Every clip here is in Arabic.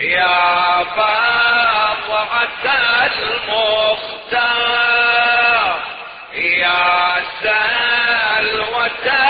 يا بضعة المختار يا سلوة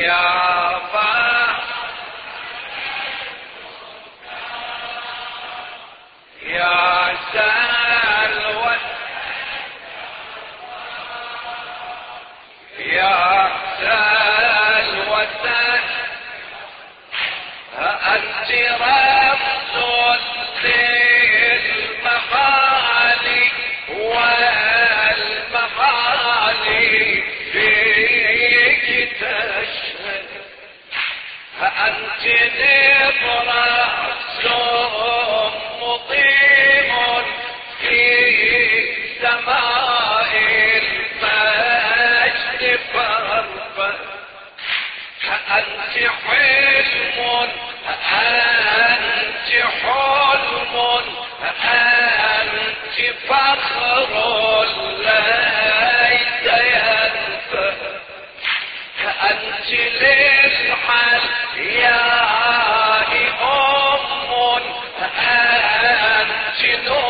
يا أنت مطيم في سماء المجد أنت حلم أنت حلم أنت فخر أنت نور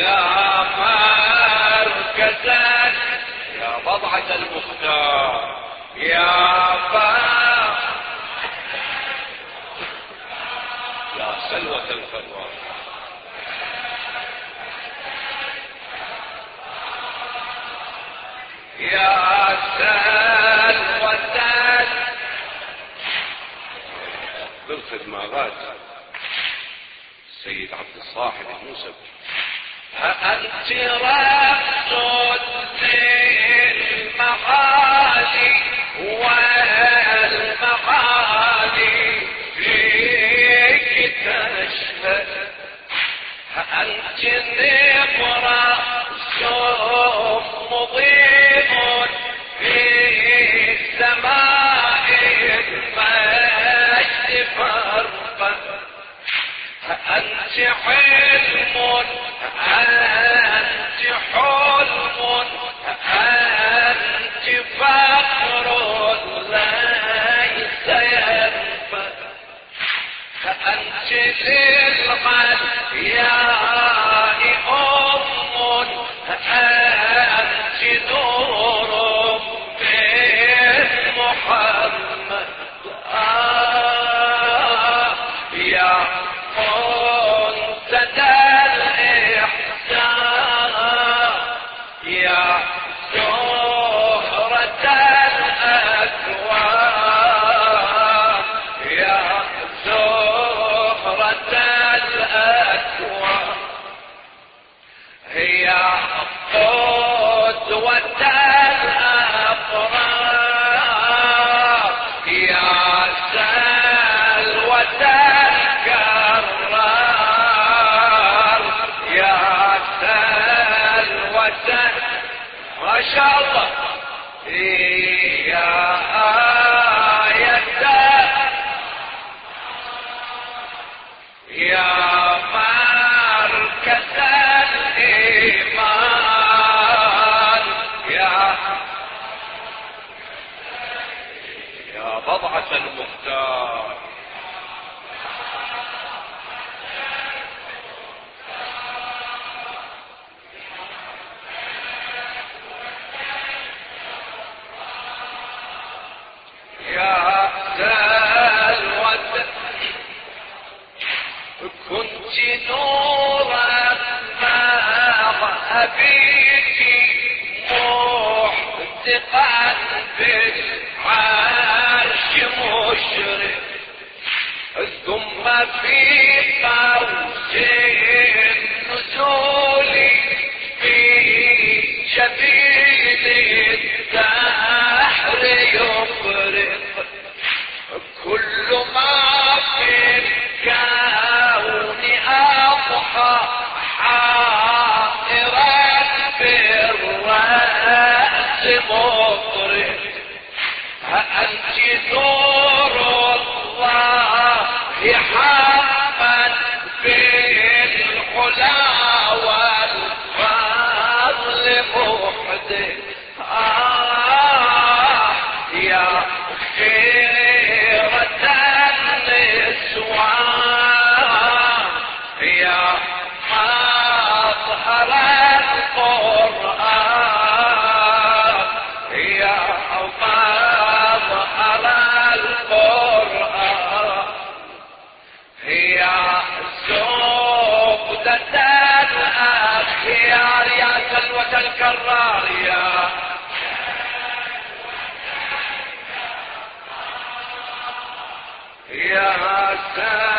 يا مركز يا بضعة المختار يا با يا سلوة الفنوار يا سلوة بالخدمة غاد السيد عبد الصاحب الموسى أنت رأس للمعالي والمعالي فيك تشهد أنت نبرأس مضيء في سماء المجد فرقا أنت حلم أنت حلم؟ أنت فقر ليس ينفد أنت للغياء شاء الله. آية يا مركز الإيمان. يا يا بضعة نورا ما أبيك محتقا بالعرش مشرق. ثم في قوس نور الله حقا بالعلا والفضل محدث آه يا خيرة النسوان يا مظهر زبدة الأخيار يا سلوة الكرار يا يا سلوة